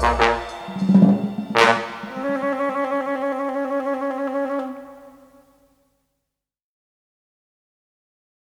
Bye.